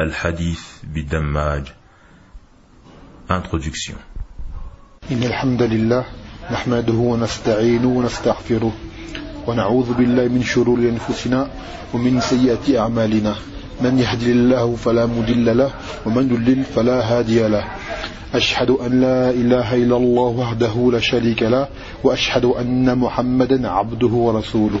الحديث بالدماج Introduction. إن الحمد لله نحمده ونستعينه ونستغفره ونعوذ بالله من شرور أنفسنا ومن سيئات أعمالنا. من يهدي الله فلا مضل له ومن يضلل فلا هادي له. أشهد أن لا إله إلا الله وحده لا شريك له وأشهد أن محمدا عبده ورسوله.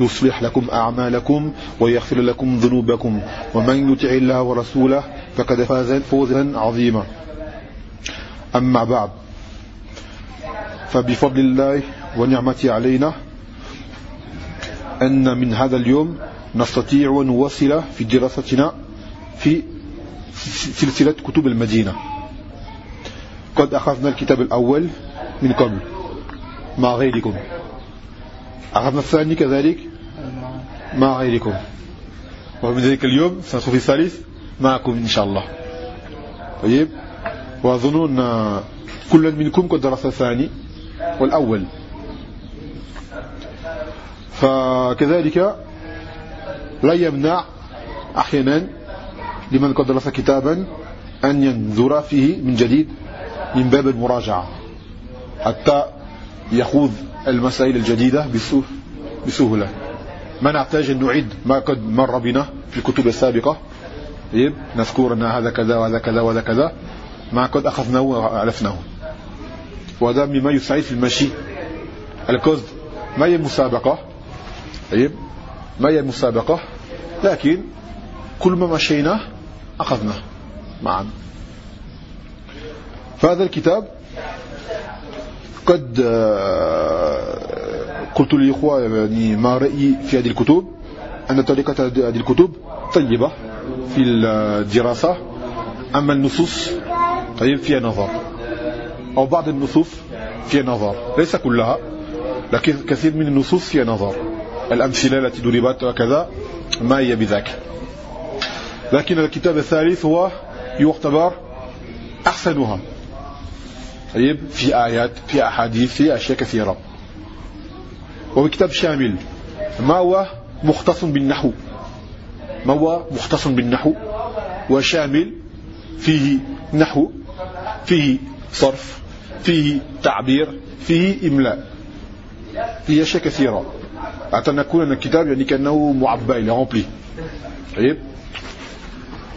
يصلح لكم أعمالكم ويغفر لكم ذنوبكم. ومن يطع الله ورسوله فقد فاز فوزا عظيما. أما بعد فبفضل الله ونعمته علينا أن من هذا اليوم نستطيع أن نواصل في دراستنا في سلسلة كتب المدينة. قد أخذنا الكتاب الأول من قبل مع غيركم. أخذنا الثاني كذلك مع غيركم. ومن ذلك اليوم سنصف الثالث معكم إن شاء الله. طيب. وأظن أن كل منكم قد درس الثاني والأول. فكذلك لا يمنع أحيانا لمن قد درس كتابا أن ينظر فيه من جديد من باب المراجعة. حتى يخوض المسائل الجديدة بسهولة. ما نحتاج أن نعيد ما قد مر بنا في الكتب السابقة. طيب نذكر أن هذا كذا وهذا كذا وهذا كذا ما قد أخذناه وعرفناه. وهذا مما يساعد في المشي. القصد ما هي المسابقة؟ طيب ما هي المسابقة؟ لكن كل ما مشينا أخذناه معا. فهذا الكتاب قد قلت للإخوة يعني ما رأيي في هذه الكتب أن طريقة هذه الكتب طيبة في الدراسة أما النصوص طيب فيها نظر. أو بعض النصوص فيها نظر ليس كلها لكن كثير من النصوص فيها نظر. الأمثلة التي ضربت وكذا ما هي بذاك؟ لكن الكتاب الثالث هو يعتبر أحسنها. طيب في آيات في أحاديث في أشياء كثيرة. وهو كتاب شامل ما هو مختص بالنحو؟ ما هو مختص بالنحو؟ وشامل فيه نحو فيه صرف فيه تعبير فيه إملاء. فيه أشياء كثيرة. حتى نكون أن الكتاب يعني كأنه معبى إلى رمبلي طيب.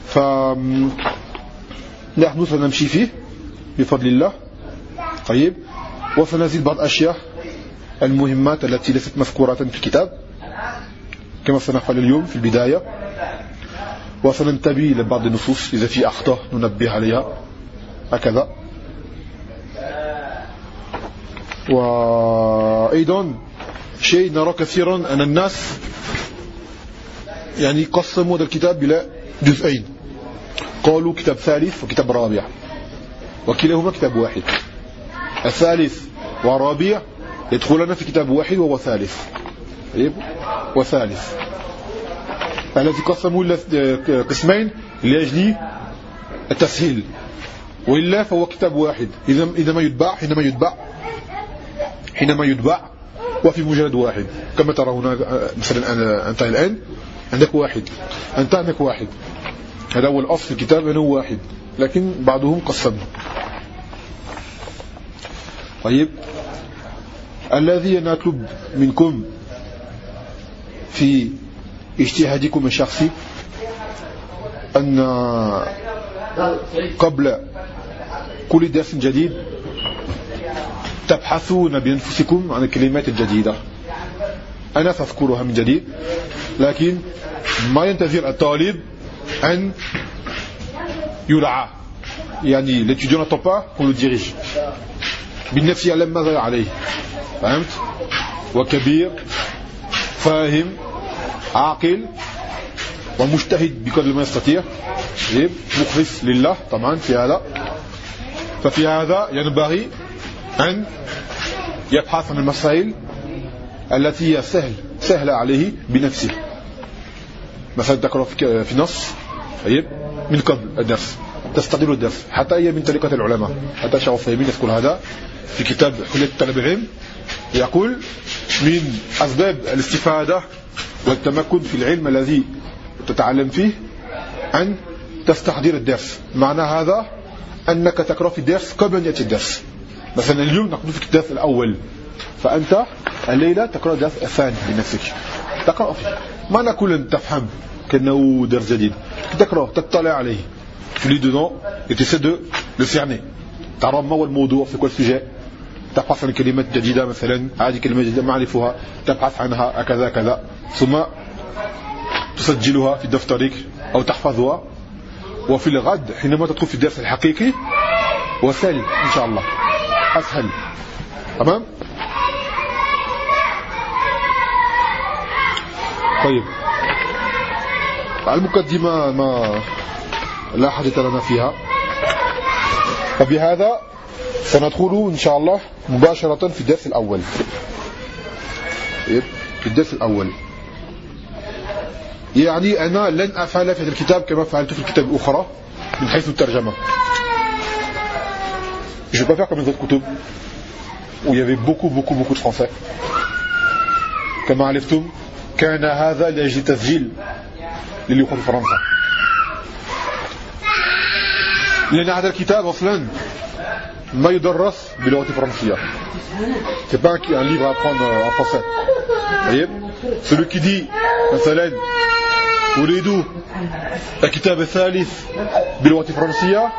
ف نحن سنمشي فيه بفضل الله. طيب. وسنزيد بعض الأشياء. المهمات التي ليست مذكورة في الكتاب كما سنفعل اليوم في البداية وسننتبه لبعض النصوص إذا في أخطاء ننبه عليها. هكذا. وأيضا شيء نرى كثيرا أن الناس يعني قسموا هذا الكتاب إلى جزئين. قالوا كتاب ثالث وكتاب رابع وكلاهما كتاب واحد. الثالث والرابع يدخلنا في كتاب واحد وهو ثالث. طيب؟ وثالث الذي قسموا إلى قسمين لأجل التسهيل. وإلا فهو كتاب واحد. إذا إذا ما يتباع حينما يتباع. حينما يتباع. وفي مجلد واحد. كما ترى هنا مثلا أنت الآن عندك واحد. أنت عندك واحد. هذا هو الأصل في الكتاب أنه واحد. لكن بعضهم قسم. طيب؟ الذي نطلب منكم في اجتهادكم الشخصي أن قبل كل درس جديد تبحثون بأنفسكم عن الكلمات الجديدة. أنا سأذكرها من جديد لكن ما ينتظر الطالب أن يلعى. يعني l'étudiant n'attend pas qu'on le dirige. بالنفس يعلم ماذا عليه. فهمت؟ وكبير فاهم عاقل ومجتهد بقدر ما يستطيع. طيب مخلص لله طبعا في هذا. ففي هذا ينبغي أن يبحث عن المسائل التي هي سهل سهلة عليه بنفسه. مثلا تقرأ في نص طيب من قبل الدرس. تستغل الدرس. حتى هي من طريقة العلماء. حتى شعب فهمين يذكر هذا في كتاب حلية طلب العلم. يقول من أسباب الاستفادة والتمكن في العلم الذي تتعلم فيه أن تستحضر الدرس. معنى هذا أنك تقرأ في الدرس قبل أن يأتي الدرس. مثلا اليوم نقول في الدرس الأول فأنت الليلة تقرأ الدرس الثاني لنفسك. تقرأ فيه. ما نقول أن تفهم كأنه درس جديد. تقرأ تطلع عليه. Tu lis dedans et tu ما هو الموضوع في كل سجاء تبحث عن كلمات جديدة مثلا هذه كلمة جديدة ما أعرفها تبحث عنها كذا كذا ثم تسجلها في دفترك أو تحفظها. وفي الغد حينما تدخل في الدرس الحقيقي وسهل إن شاء الله. أسهل. تمام؟ طيب. المقدمة ما لا حدث لنا فيها. وبهذا سندخل إن شاء الله مباشرة في الدرس الأول. طيب، في الدرس الأول. يعني أنا لن أفعل في هذا الكتاب كما فعلت في الكتاب الأخرى من حيث الترجمة. Je ne vais pas faire comme les autres كتب. Où il y avait beaucoup beaucoup beaucoup de français. كما عرفتم كان هذا لأجل تسجيل للي في فرنسا. لأن هذا الكتاب أصلا ما يدرس باللغة الفرنسية c'est pas un livre à apprendre en français. Voyez celui qui dit مثلا أريد الكتاب الثالث باللغة الفرنسية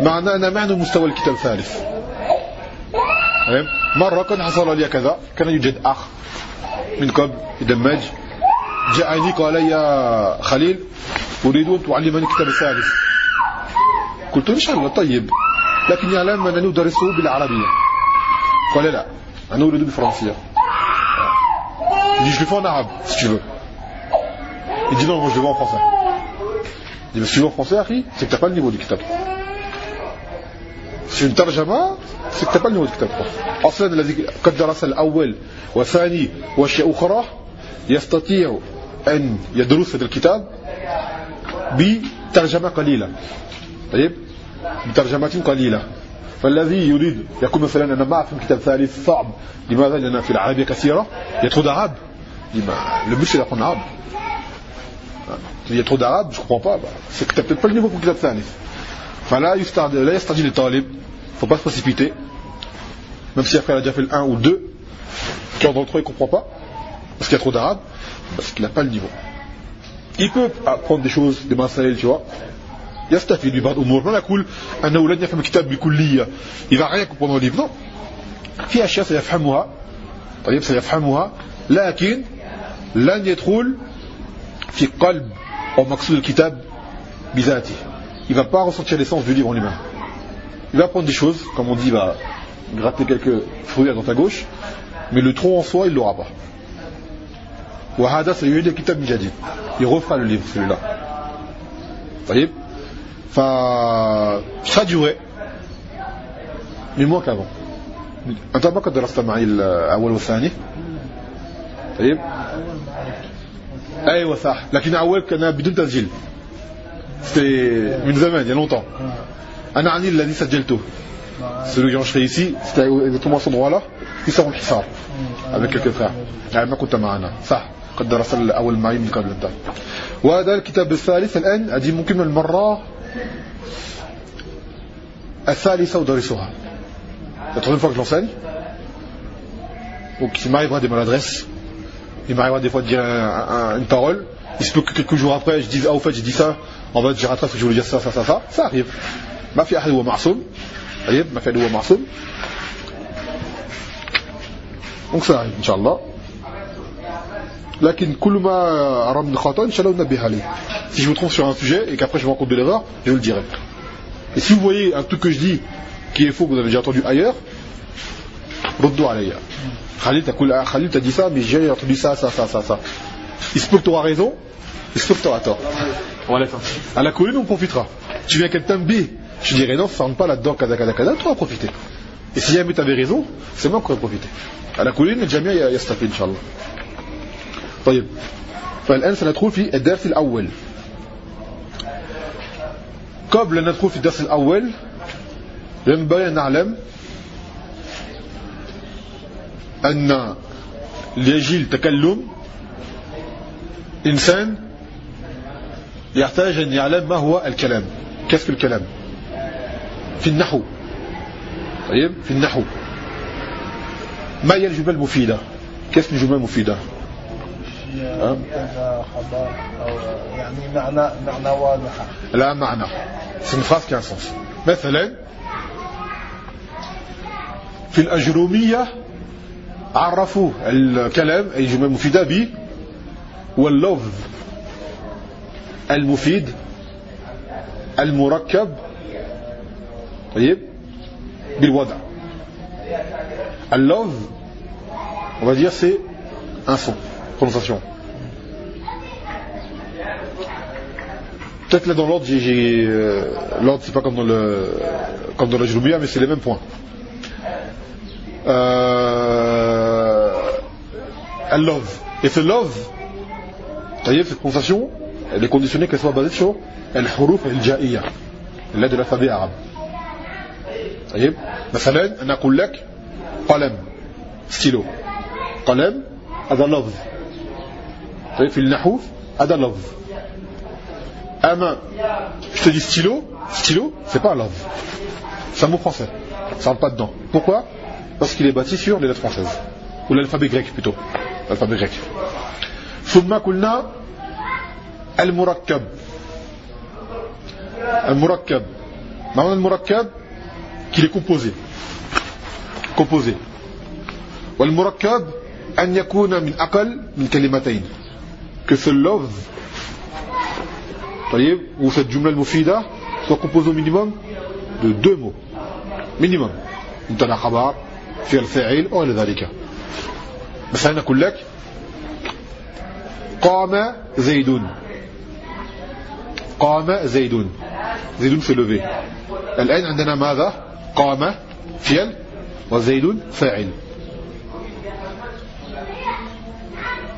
معنى أنا معنى مستوى الكتاب الثالث. مرة كان حصل لي كذا كان يوجد أخ من قبل دماج جاءني قال يا خليل أريد أن تعلمني الكتاب الثالث. قلت إن شاء الله طيب. لكن يعلم أنني ندرسه بالعربية. قال لا أنا أريد بالفرنسية. يقول لي أنا أفعله إذا أريد يقول لي أنا أفعله بالفرنسية يقول لي أنا أفعله أخي سيك تبالني بودي كتاب في الترجمة سيك تبالني بودي كتاب أصلا الذي قد درس الأول وثاني وشيء أخرى يستطيع أن يدرس هذا الكتاب بترجمة قليلة. طيب؟ بترجمات قليلة فالذي يريد يقول مثلا أنا ما أفهم كتاب ثالث صعب لماذا لأن في العربية كثيرة il y a trop d'arabe le but c'est d'apprendre l'arabe il y a trop d'arabe je comprends pas c'est que tu n'as peut-être pas le niveau pour le kitab ثالث فلا لا يستعجل الطالب faut pas se précipiter même si après il a déjà fait le 1 ou le 2 cœur d'entre eux il comprend pas parce qu'il y a trop d'arabe parce qu'il n'a pas le niveau il peut apprendre des choses des masail tu vois يستفيد ببعض الأمور ما نقول أنه لن يفهم الكتاب بكلية إذا غير كوبون ليف في أشياء سيفهمها طيب سيفهمها لكن لن يدخل في قلب أو مقصود الكتاب بذاته il va pas ressentir l'essence du livre en lui-même il va prendre des choses comme on dit il va gratter quelques fruits à droite à gauche mais le tronc en soi il l'aura pas وهذا سيعيد الكتاب من جديد il refera le livre celui-là طيب فشا duré mais moins qu'avant أنت ما قد درست معي الأول والثاني طيب. أيوه صح. لكن أول كان بدون تسجيل. من زمان il y a longtemps. أنا عني الذي سجلته. Celui que j'ai ici c'était exactement ce endroit là. في سوق الحصار avec quelques frères. يعني ما كنت معنا صح قد درس الأول معي من قبل أنت. وهذا الكتاب الثالث الآن أدي ممكن المرة الثالثة ودرسها la troisième fois que je l'enseigne donc il m'arrivera des maladresses il m'arrivera des fois de dire un, un, une parole il se peut que quelques jours après je dise ah au fait j'ai dit ça en fait j'ai rattrapé que je voulais dire ça ça ça ça ça arrive ما في أحد هو معصوم طيب ما فعل هو معصوم donc ça arrive Inch'Allah لكن كل ما أرى من خطأ إن شاء الله نبه عليه si je me trompe sur un sujet et qu'après je me rends compte de l'erreur je vous le dirai et si vous voyez un truc que je dis qui est faux que vous avez déjà entendu ailleurs ردوا عليا Khalil t'as Khalil t'a dit ça mais j'ai entendu ça ça ça ça ça il se peut que tu auras raison il se peut que tu auras tort voilà à la colline on profitera tu viens quelqu'un B je dirais non ferme pas là-dedans kada kada kada tu vas profiter et si jamais tu avais raison c'est moi qui aurais profité على كل الجميع يستفيد إن شاء الله طيب. فالآن سندخل في الدرس الأول. قبل أن ندخل في الدرس الأول ينبغي أن نعلم أن ليجي التكلم إنسان يحتاج أن يعلم ما هو الكلام كيف الكلام. في النحو. طيب في النحو. ما هي الجملة المفيدة؟ كيف الجملة المفيدة؟ خبر أو يعني معنى معنى واضحة لا معنى. a un sens مثلا في الأجرومية عرفوا الكلام أي جملة مفيدة ب واللفظ المفيد المركب طيب بالوضع. اللفظ on va dire c'est un son. prononciation peut-être là dans l'ordre j'ai euh, l'ordre c'est pas comme dans le comme dans la Jaloubia mais c'est les mêmes points euh, love et ce love c'est-à-dire cette prononciation elle est conditionnée qu'elle soit basée sur الحروف الجائية اللي de l'alphabet arabe طيب مثلا أنا أقول لك قلم ستيلو قلم هذا لفظ طيب في النحو هذا لفظ أما je te dis stylo stylo c'est pas un love c'est un mot français ça rentre pas dedans pourquoi parce qu'il est bâti sur les lettres françaises ou l'alphabet grec plutôt l'alphabet grec ثم قلنا المركب المركب ما هو المركب qu'il est composé composé والمركب أن يكون من أقل من كلمتين que love طيب cette jumla المفيدة composé au minimum de deux mots. Minimum. مبتدا خبر فعل فاعل أو غير ذلك مثلا نقول لك قام زيد قام زيد زيد في levé الآن عندنا ماذا قام فعل وزيد فاعل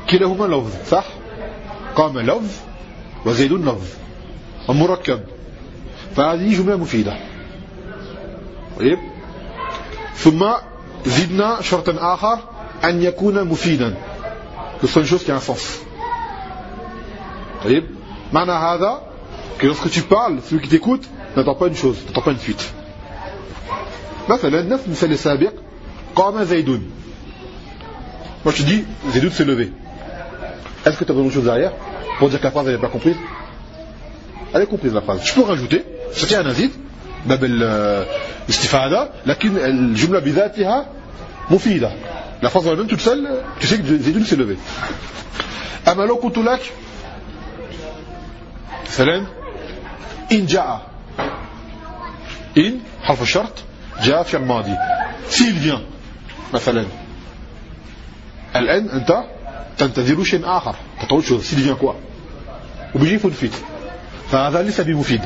كلاهما لفظ صح قام لفظ وزيد لفظ ومركب فهذه جملة مفيدة طيب ثم زدنا شرطا آخر أن يكون مفيدا que soit une chose qui a un sens طيب معنى هذا que lorsque tu parles celui qui t'écoute n'entend pas une chose n'entend pas une suite مثلا نفس المثال السابق قام زيدون moi je te dis Zaidoun s'est levé est-ce que tu as besoin de choses derrière pour dire que la phrase elle n'est pas comprise elle est comprise la phrase je peux rajouter c'est un azid باب الاستفادة لكن الجملة بذاتها مفيدة la phrase elle-même toute seule tu sais que Zaidoun s'est levé أما لو قلت لك مثلا إن جاء إن حرف الشرط جاء في الماضي s'il vient مثلا الآن أنت تنتظر شيء آخر. تقول شو؟ vient quoi وبيجي مفيد فهذا ليس بمفيد.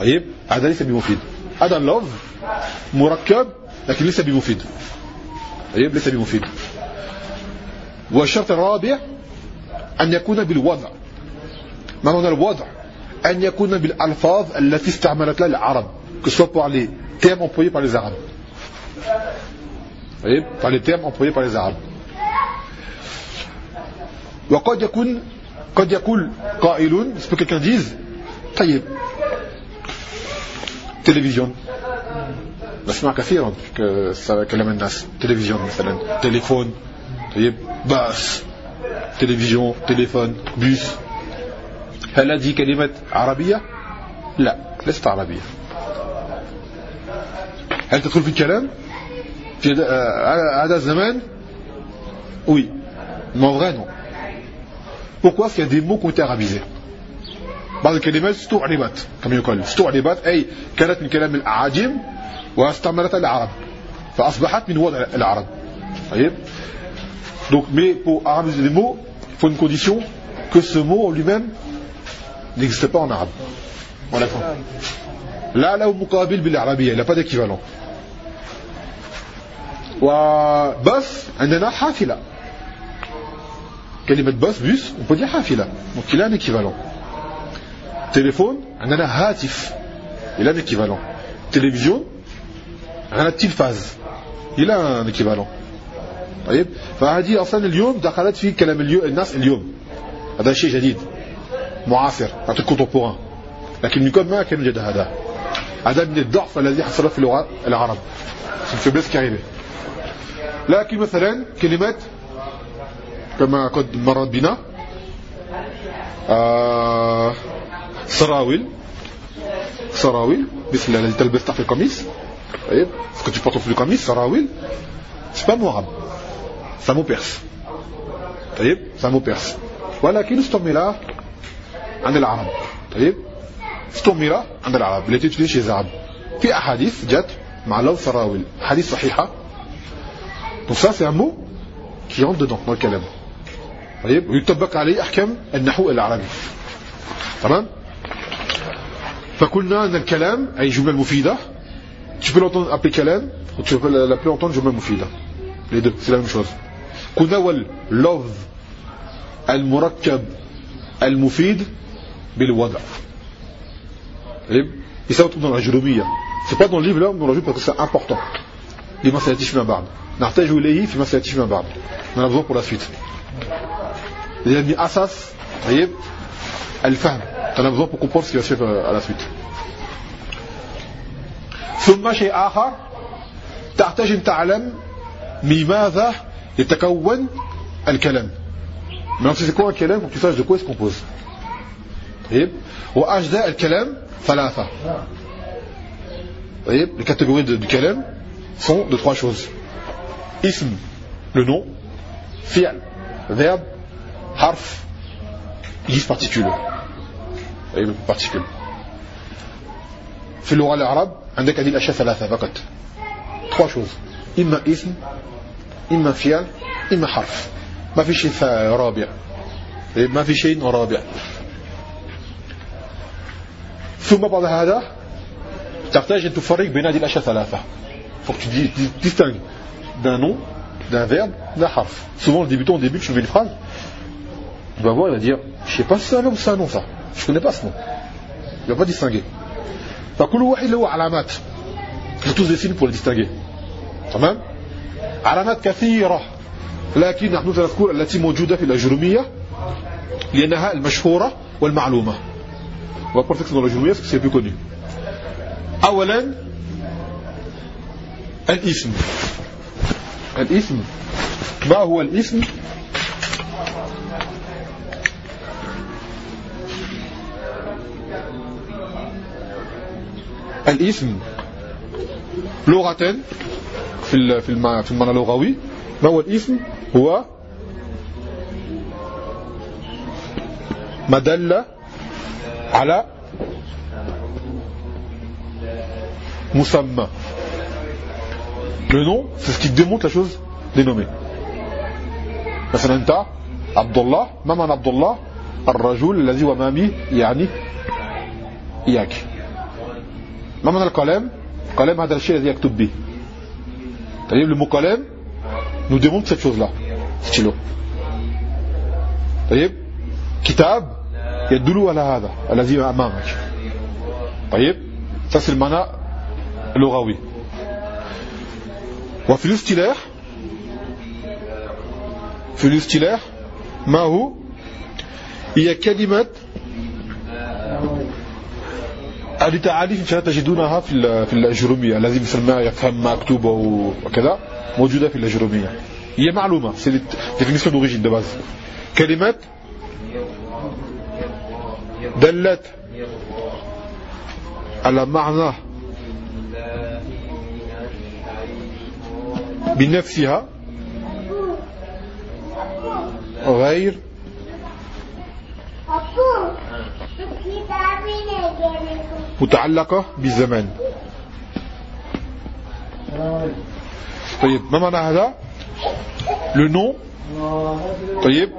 طيب هذا ليس بمفيد. هذا اللفظ مركب لكن ليس بمفيد. طيب ليس بمفيد. والشرط الرابع أن يكون بالوضع. ما معنى الوضع؟ أن يكون بالألفاظ التي استعملت لها العرب. Que ce soit par les termes employés par les Arabes. Vous Par les termes employés par les Arabes. وقد يكون قد يقول قائل c'est que quelqu'un dise طيب تلفزيون نسمع كثيرا كلام الناس تلفزيون مثلا تليفون طيب باس تلفزيون تليفون بوس هل هذه كلمة عربية؟ لا ليست عربية هل تدخل في الكلام في هذا الزمان oui mais en vrai non pourquoi parce qu'il y a des mots qui ont été arabisés بعض الكلمات استعربت كما يقال استعربت أي كانت من كلام الأعاجم واستعملتها العرب فأصبحت من وضع العرب طيب donc mais pour arabiser des mots il faut une condition que ce mot en lui-même n'existe pas en arabe voilà لا له مقابل بالعربية il n'a pas d'équivalent وبس عندنا حافلة كلمة on peut dire حافلة donc il téléphone عندنا هاتف il a télévision عندنا التلفاز il a طيب فهذه أصلا اليوم دخلت في كلام الناس اليوم هذا شيء جديد معاصر truc contemporain. لكن من ما كان يوجد هذا هذا من الضعف الذي حصل في اللغة العرب في الفبلس كاريبي لكن مثلا كلمات كما قد مرت بنا آه سراويل سراويل مثل الذي تلبس تحت القميص طيب ce que tu portes le قميص سراويل pas arabe ça mot perse طيب mot perse ولكن استعمل عند العرب. طيب استعمل عند العرب. التي تجري chez العرب في أحاديث جت مع لو سراويل. حديث صحيحة. Donc ça c'est un mot qui rentre dedans dans le kalam. طيب ويطبق عليه أحكام النحو العربي. تمام؟ فقلنا أن الكلام أي جمل مفيدة. تشبه لونتون أبي كلام. وتشبه لونتون جمل مفيدة. لذلك سلام شوز قلنا واللوف المركب المفيد بالوضع. طيب؟ يساوي تقدر الجرومية c'est pas dans le livre là on rajoute parce que c'est important. Les mains s'attichent ma في n'artège ou léhi fait ma s'attichent ma لأن أساس طيب الفهم on a besoin pour comprendre ce qui va suivre à la suite ثم شيء آخر تحتاج أن تعلم لماذا يتكون الكلام maintenant c'est quoi un كلام faut que tu saches de quoi il se compose طيب وأجزاء الكلام ثلاثة طيب les catégories du كلام sont de trois choses ism le nom fi'l verbe Harf جيف particule طيب particule في اللغة العرب عندك هذه الأشياء ثلاثة فقط. Trois choses. إما اسم إما فعل إما حرف. ما في شيء رابع. ما في شيء رابع. ثم بعد هذا تحتاج أن تفرق بين هذه الأشياء ثلاثة. D'un harf. Souvent, le débutant, au début, tu fais une phrase, il va voir, il va dire, je sais pas si c'est un nom ou c'est un nom, ça. Je connais pas ce nom. Il va pas distinguer. له علامات tous des signes pour le distinguer تمام علامات كثيرة لكن نحن سنذكر التي موجودة في الأجرمية لأنها المشهورة والمعلومة وبرتكس dans الأجرمية c'est plus connu أولا الاسم الاسم ما هو الاسم الاسم لغة في في المعنى اللغوي. ما هو الاسم؟ هو ما دل على مسمى. Le nom, c'est ce qui démontre la chose dénommée. مثلا أنت عبد الله ما معنى عبد الله الرجل الذي ومامي يعني إياك. ما معنى القلم؟ القلم هذا الشيء الذي يكتب به. طيب le mot قلم nous démontre cette chose là stylo طيب كتاب يدل على هذا الذي أمامك. طيب ça c'est le معنى اللغوي وفي الاصطلاح؟ في الاصطلاح ما هو؟ هي كلمة هذه تعاليف تجدونها في في الأجرومية. الذي يسمى يفهم مكتوب وكذا موجودة في الأجرومية. هي معلومة c'est définition d'origine de base كلمات دلت على معنى بنفسها غير متعلقة بالزمان طيب ما معنى هذا le nom طيب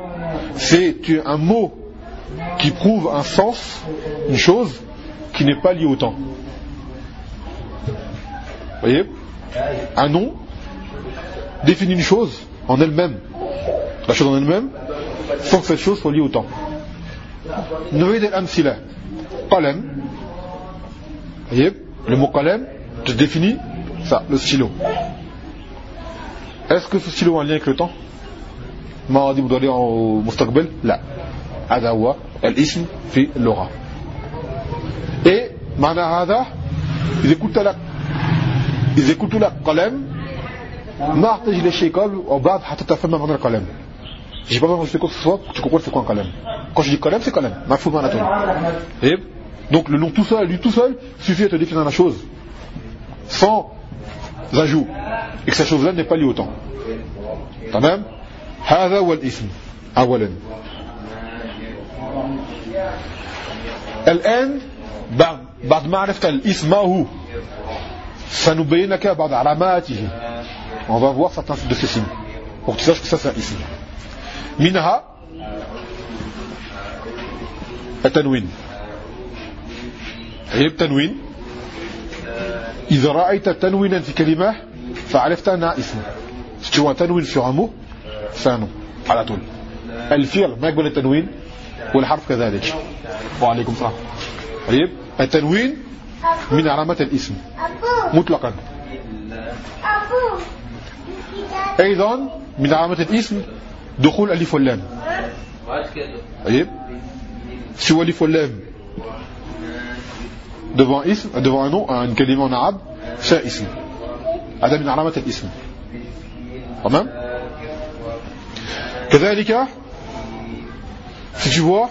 c'est un mot qui prouve un sens une chose qui n'est pas liée au temps voyez un nom définit une chose en elle-même la chose en elle-même sans que cette chose soit liée au temps نريد الأمثلة قلم طيب le mot qalem te définit ça, le stylo. Est-ce que ce stylo a un lien avec le temps ما غادي aller au mustaqbal لا هذا هو الاسم في اللغة et معنى هذا إذا قلت لك إذا قلت لك قلم ما أحتاج إلى شيء قبل وبعد حتى تفهم معنى القلم J'ai pas besoin de quoi que ce soit pour que tu comprends c'est quoi un kalem. Quand je dis kalem, c'est kalem. Mafou manatoum. Et donc le nom tout seul, lui tout seul, suffit à te définir la chose. Sans ajout. Et que cette chose-là n'est pas liée au temps. تمام؟ هذا هو الاسم أولا. الآن بعد بعد ما عرفت الاسم ما هو سنبين لك بعض علاماته. On va voir certains de ces signes. Pour que tu saches que ça c'est un ism. منها التنوين هي التنوين؟ إذا رأيت تنوينا في كلمة فعرفت أنها اسم. un mot c'est un nom على طول. الفعل ما يقبل التنوين والحرف كذلك. وعليكم السلام. طيب التنوين من علامات الاسم. مطلقا. أيضا من علامات الاسم دخول ألف واللام. طيب si ألف واللام؟ Devant اسم devant un nom un كلمة en arabe c'est اسم هذا من علامة الاسم تمام كذلك si tu vois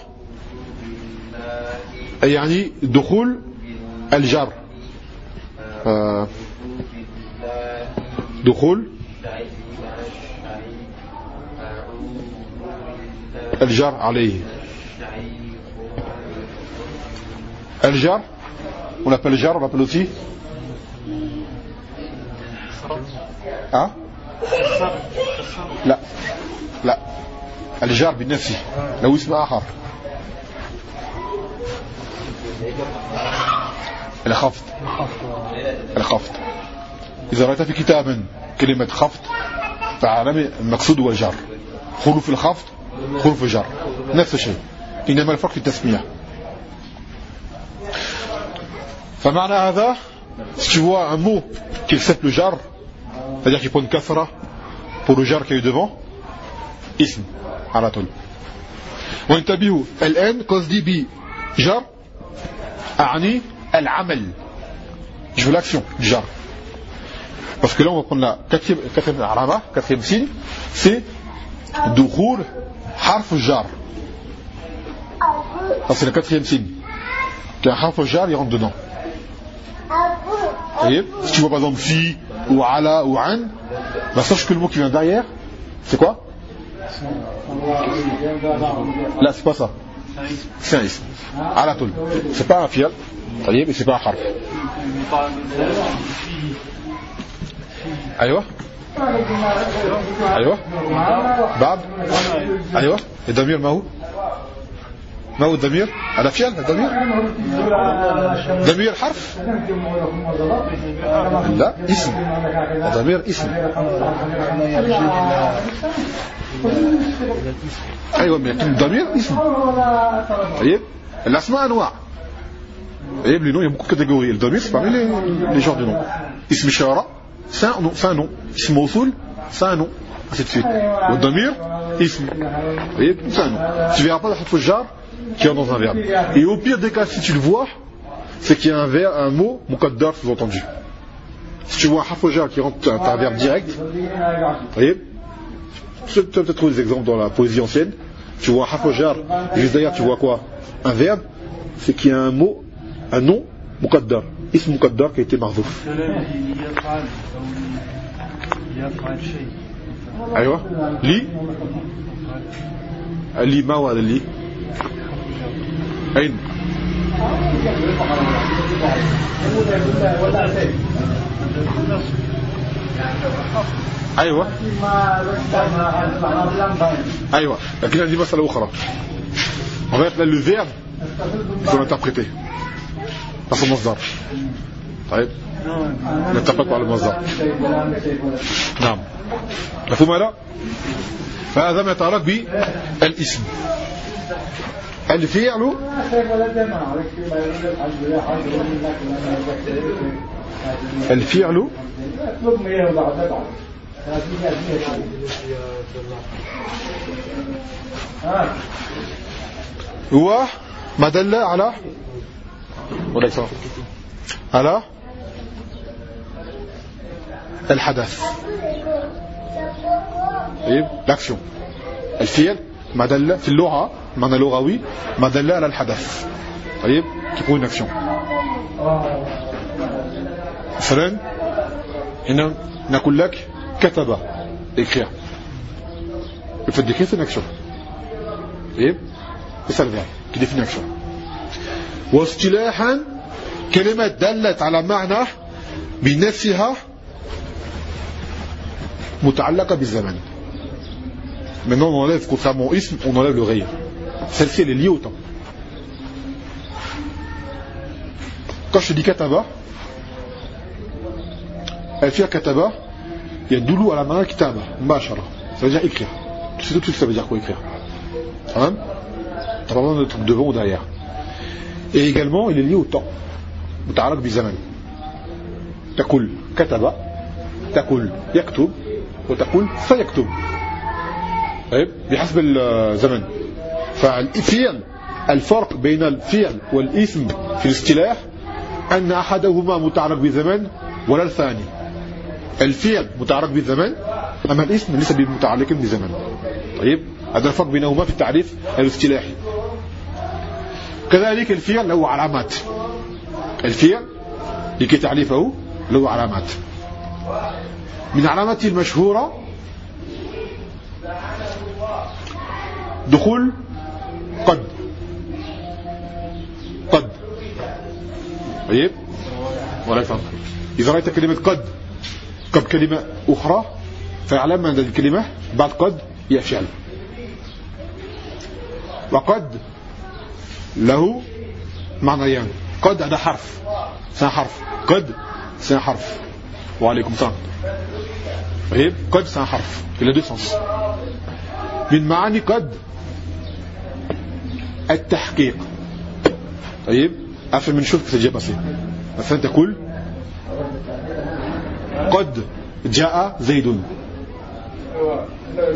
يعني دخول الجر دخول الجر عليه الجر on l'appelle jar on l'appelle aussi hein لا لا الجار بنفسه لو اسم آخر الخفض الخفض إذا رأيت في كتاب كلمة خفض فعلم المقصود هو الجر. خلوف الخفض خلوف الجر. نفس الشيء. إنما الفرق في التسمية. فمعنى هذا si tu vois un mot qui accepte le jar c'est-à-dire qu'il prend une kafra pour le jar qui est devant اسم على طول وانتبهوا الآن قصدي ب جر أعني العمل je veux l'action du jar parce que là on va prendre la quatrième, quatrième arama quatrième signe c'est دخول حرف الجار ça c'est le quatrième signe qu'un حرف الجار il rentre dedans voyez si tu vois par exemple fi ou ala ou an bah sache que le mot qui vient derrière c'est quoi Là, c'est pas ça. C'est un ism. Ala tout. C'est pas un fial. طيب mais c'est pas un harf. ايوه ايوه بعد ايوه الضمير ما هو ما هو الضمير؟ على فعل الضمير؟ ضمير حرف؟ لا اسم. الضمير اسم. أيوه من الضمير اسم. طيب الأسماء أنواع. طيب إيه؟ لي نو يمكن كاتيجوري الضمير parmi les les genres de اسم إشارة. سانو سانو اسم موصول سانو والضمير اسم. طيب سان تبيع بعض الحروف الجار. Qui y a dans un verbe. Et au pire des cas, si tu le vois, c'est qu'il y a un, verbe, un mot, muqaddar sous-entendu. Si tu vois un hafoja qui rentre un, un verbe direct, vous voyez, tu as peut-être trouvé des exemples dans la poésie ancienne, tu vois un hafojar, juste derrière tu vois quoi? Un verbe, c'est qu'il y a un mot, un nom, muqaddar, ism qui a été marzouf. Allez voir, li, ah, li mawa li. أين؟ أيوه. أيوه. لكن هذه مسألة أخرى. Verbe, il faut l'interpréter. Par son مصدر. طيب. نتفق على المصدر نعم. مفهوم هذا فهذا ما يتعلق بالاسم. الفعل الفعل هو ما دل على وليس على الحدث. طيب l'action الفعل ما دل في اللغة معنى لغوي ما دل على الحدث. طيب تكون action مثلا هنا نقول لك كتب le fait d'écrire c'est طيب c'est ça le واصطلاحا كلمة دلت على معنى بنفسها متعلقة بالزمن. Maintenant, on enlève, contrairement au isme, on enlève le rayé. Celle-ci, elle est liée au temps. Quand je dis kataba, elle fait kataba, il y a doulou à la main kitaba, mashallah. Ça veut dire écrire. Tu sais tout de suite ça veut dire quoi écrire. Hein? T'as pas besoin devant ou derrière. Et également, il est lié au temps. Muta'alaq bizaman. Taqul kataba, taqul yaktub, ou taqul fayaktub. طيب بحسب الزمن. فالفعل الفرق بين الفعل والاسم في الاصطلاح أن أحدهما متعلق بالزمن ولا الثاني. الفعل متعلق بالزمن أما الاسم ليس متعلق بالزمن. طيب هذا الفرق بينهما في التعريف الاصطلاحي. كذلك الفعل له علامات. الفعل لكي تعرفه له علامات. من علاماته المشهورة دخول قد. قد. طيب. ولا يفهم إذا رأيت كلمة قد قبل كلمة أخرى فاعلم أن الكلمة بعد قد هي فعل وقد له معنيان. قد هذا حرف سين حرف. قد سين حرف. وعليكم السلام. طيب. قد سين حرف. il a deux sens من معاني قد التحقيق. طيب أفهم من شوف كتجي بسيط مثلا تقول قد جاء زيد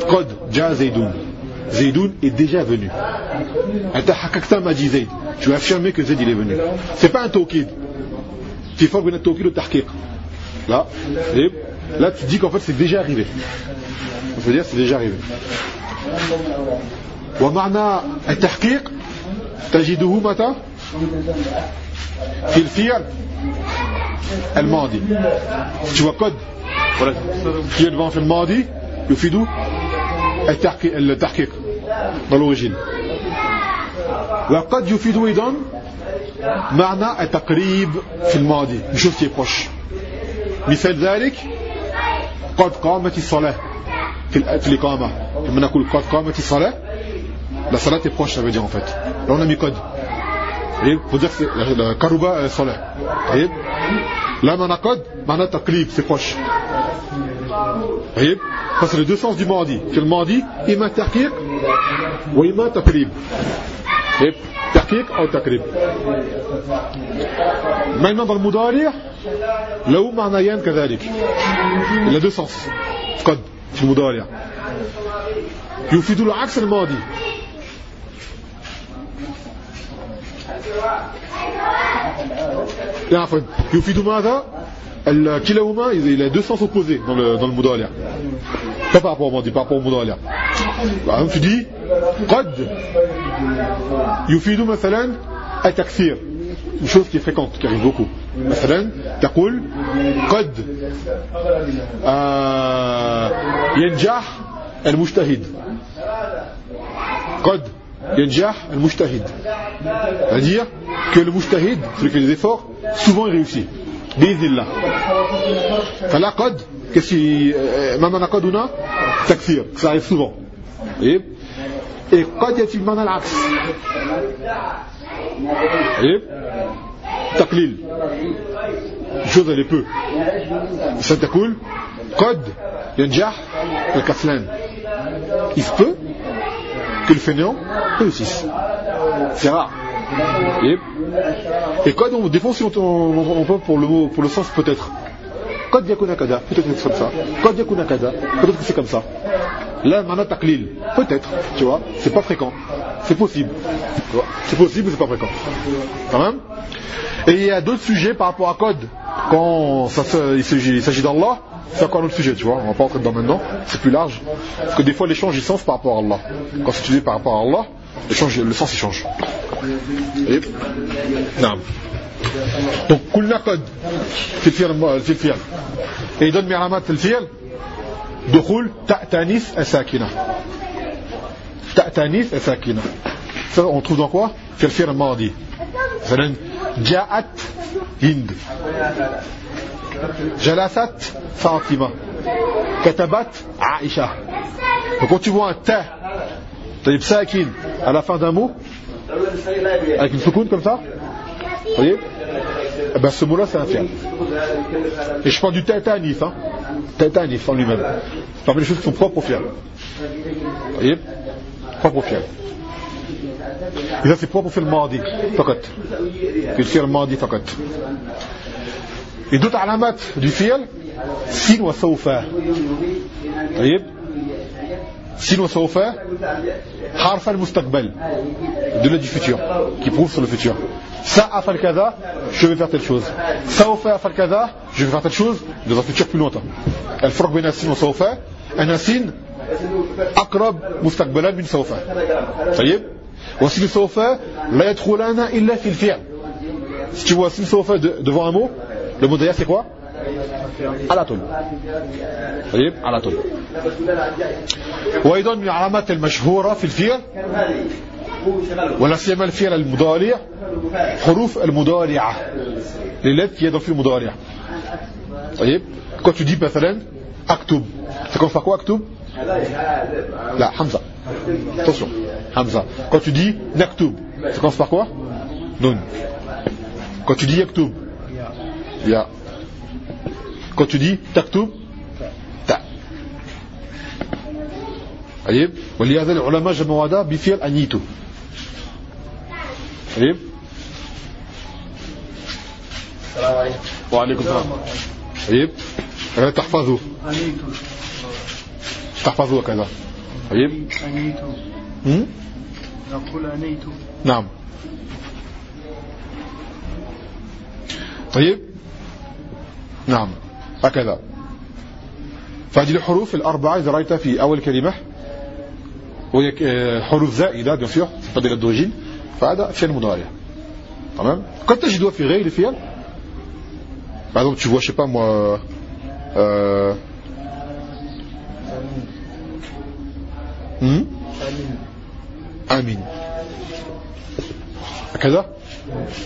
قد جاء زيد زيدون est déjà venu. أنت حققت ما جي زيد. Tu as affirmé que Zaid il est venu. C'est pas un توكيد. في فرق بين التوكيد والتحقيق là là tu dis qu'en fait c'est déjà arrivé. On veut dire c'est déjà arrivé. ومعنى التحقيق تجده متى؟ في الفعل الماضي. Tu قد qui devant في الماضي يفيد التحقيق, l'origine. وقد يفيد أيضا معنى التقريب في الماضي كي بروش مثال ذلك قد قامت الصلاة في في الإقامة لما نقول قد قامت الصلاة la salat est proche ça veut dire en fait. A mis code طيب que karuba الصلاة طيب là معنى قد معنى تقريب c'est proche طيب les deux sens du madi في الماضي إما تحقيق وإما تقريب طيب تحقيق أو تقريب maintenant dans le مضارع له معنيان كذلك a deux sens. قد في المضارع يفيد العكس الماضي لا عفوا يفيد ماذا؟ كلاهما إذا إلى دو سانس اوبوزي دون دون المدالع با بابور مودي بابور مودالع فدي قد يفيد مثلا التكثير. شوف كيف فيكونت كاري بوكو مثلا تقول قد ينجح المجتهد. قد ينجح المجتهد c'est-à-dire que le mujtahid celui qui fait des efforts souvent il réussit بإذن الله فلا قد qu'est-ce qui ما معنى قد هنا تكثير ça arrive souvent et et قد يأتي بمعنى العكس et تقليل chose elle est peu ça تقول قد ينجح الكسلان il se peut que le fainéant réussisse. C'est rare. Et, et Des fois, si on, on, on pour le mot, pour le sens peut-être. Code yakunakada, peut-être que c'est comme ça. Code yakunakada, peut-être que c'est comme ça. Là, mana taklil, peut-être, tu vois, c'est pas fréquent. C'est possible. C'est possible, c'est pas fréquent. Quand même Et il y a d'autres sujets par rapport à code. Quand ça, il s'agit d'Allah, c'est encore un autre sujet, tu vois, on va pas entrer dedans maintenant, c'est plus large. Parce que des fois l'échange il sens par rapport à Allah. Quand c'est utilisé par rapport à Allah, l'échange, le sens il change. Et, non. Donc, كلنا قد في الفعل في الفعل. Et il donne معنامات في الفعل دخول تاء تانيث الساكنة. تاء تانيث الساكنة. Ça, on trouve dans quoi? Quel fier mardi? Ja'at Hind. Jalasat Fatima. Katabat Aisha. Donc quand tu vois un ta, Taïb Sakin, à la fin d'un mot, avec une soukoun comme ça, vous voyez? Eh ben, ce mot-là, c'est un fier. Et je prends du tatanif, hein. Tatanif en lui-même. Parmi les choses qui sont propres au fier. Vous voyez? Propres au fier. Ça c'est propre fi'l mardi, فقط. في الفعل الماضي فقط. Alamat du fi'l, sin wa sawfa. طيب wa sawfa, harf al-mustaqbal, de la du futur, qui prouve sur le futur. Sa'a fal kaza, je vais faire telle chose. Sawfa fal kaza, je vais faire telle chose dans un futur plus. الفرق بين السين وسوفا أن السين أقرب مستقبلا من سوفا طيب وسين سوفا لا يدخلان إلا في الفعل si tu vois سين سوفا devant un mot Le mot d'ailleurs c'est quoi? على طيب على طول وأيضا من العلامات المشهورة في الفعل ولا سيما الفعل المضارع حروف المضارعة. للتي هي dans le المضارع. طيب quand tu dis مثلا أكتب. Ça commence أكتب؟ لا حمزة. Attention. حمزة quand tu dis نكتب ça commence par quoi? نون quand tu dis يكتب يا quand tu dis تكتب تا طيب ولهذا العلماء جمعوا هذا بفعل أنيتو طيب السلام عليكم وعليكم السلام طيب هذا تحفظه تحفظه كذا طيب أنيتو نقول أنيتو نعم. طيب. نعم. هكذا. فهذه الحروف الأربعة إذا رأيتها في أول كلمة وهي حروف زائدة بيان سور فضيلة دوجين فهذا فعل مضارع. تمام؟ قد تجدها في غير الفعل par exemple tu vois je sais pas moi euh, hmm? آمين. هكذا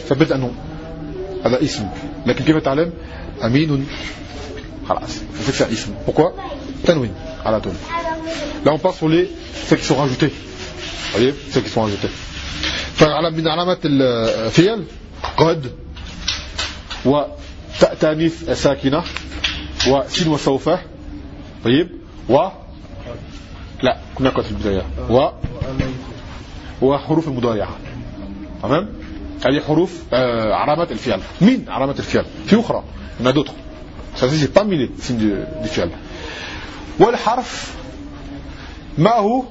ثبت أنه هذا اسم. لكن كيف تعلم؟ أمين. خلاص فكسا اسم. بكوا تنوين. على طول. لا نبص لي سيك سو راجوتي ولي سيك سو راجوتي فعلم من علامات الفيل قد و وتأتانيث ساكنة و وسين وسوفة طيب و لا كنا قد في البداية. و وحروف المضارعة تمام؟ هذه حروف آه، علامات الفعل. من علامات الفعل؟ في أخرى. هنا دوتر. سأسيسي طامي لسين الفعل والحرف ما هو؟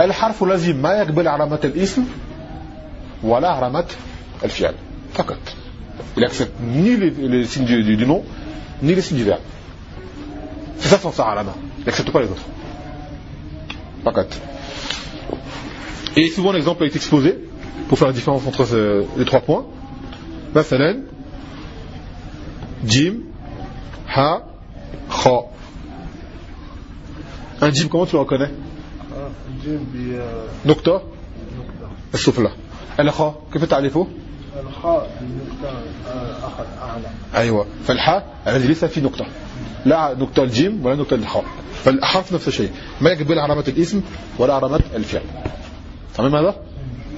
الحرف الذي ما يقبل علامات الاسم ولا علامات الفعل. فقط. لا accepte ني les, les signes du, du, du nom ni les signes du verbe. C'est ça son sahara. Et souvent l'exemple est exposé pour faire la différence entre les trois points. مثلا Jim, Ha, Kha. Un Jim, comment tu le reconnais? جيم ب نقطة السفلى الخاء كيف تعرفه الخاء بنقطة أخر أعلى أيوة فالحاء الذي ليس في نقطة لا نقطة الجيم ولا نقطة الخاء فالحرف نفس الشيء ما يقبل علامات الاسم ولا علامات الفعل تمام هذا؟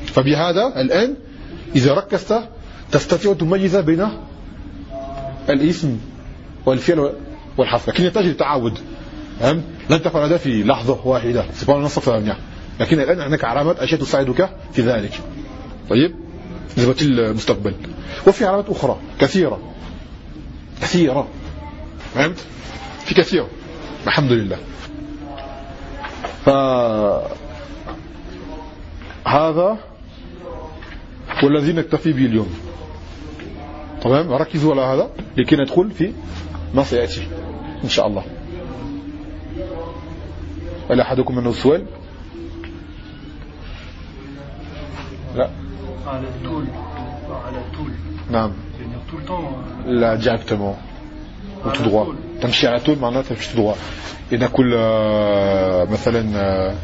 فبهذا الآن إذا ركزت تستطيع تميز بين الإسم والفعل والحرف لكن يحتاج للتعود فهمت لن تفعل هذا في لحظة واحدة. سبحان الله ثانية لكن الآن هناك علامات أشياء تساعدك في ذلك. طيب؟ بالنسبة للمستقبل وفي علامات أخرى كثيرة. كثيرة. فهمت؟ في كثير الحمد لله. ف هذا هو الذي نكتفي به اليوم. تمام؟ ركزوا على هذا لكي ندخل في ما سيأتي إن شاء الله. هل أحدكم منه سؤال؟ لا. على طول. على طول. نعم. يعني طون لا directement. Ou tout droit. تمشي على طول معناها تمشي tout droit. لنقول آه، مثلا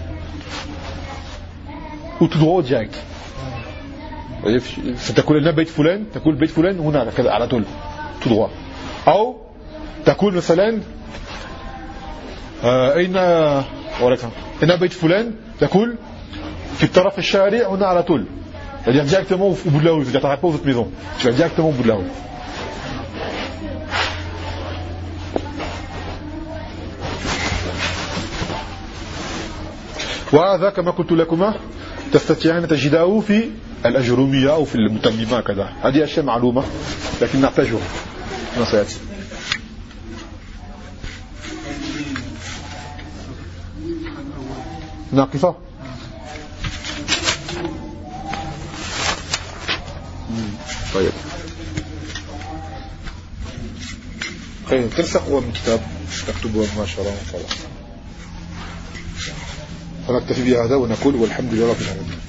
آه، direct طيب، ستقول لنا بيت فلان تقول بيت فلان هنا كذا على طول droit أو تقول مثلا آه، أين ولكن هنا بيت فلان تقول في الطرف الشارع هنا على طول C'est-à-dire directement au bout de la rue, c'est-à-dire pas. Tu vas directement au bout de la rue. وهذا كما قلت لكما تستطيعان تجده في الأجرومية أو في المتممة كذا هذه أشياء معلومة لكن نحتاجها. ما سيأتي. ناقصة؟ طيب. خير تنسخ هو من كتاب تكتبه مباشرة وخلاص فنكتفي بهذا ونقول والحمد لله رب العالمين.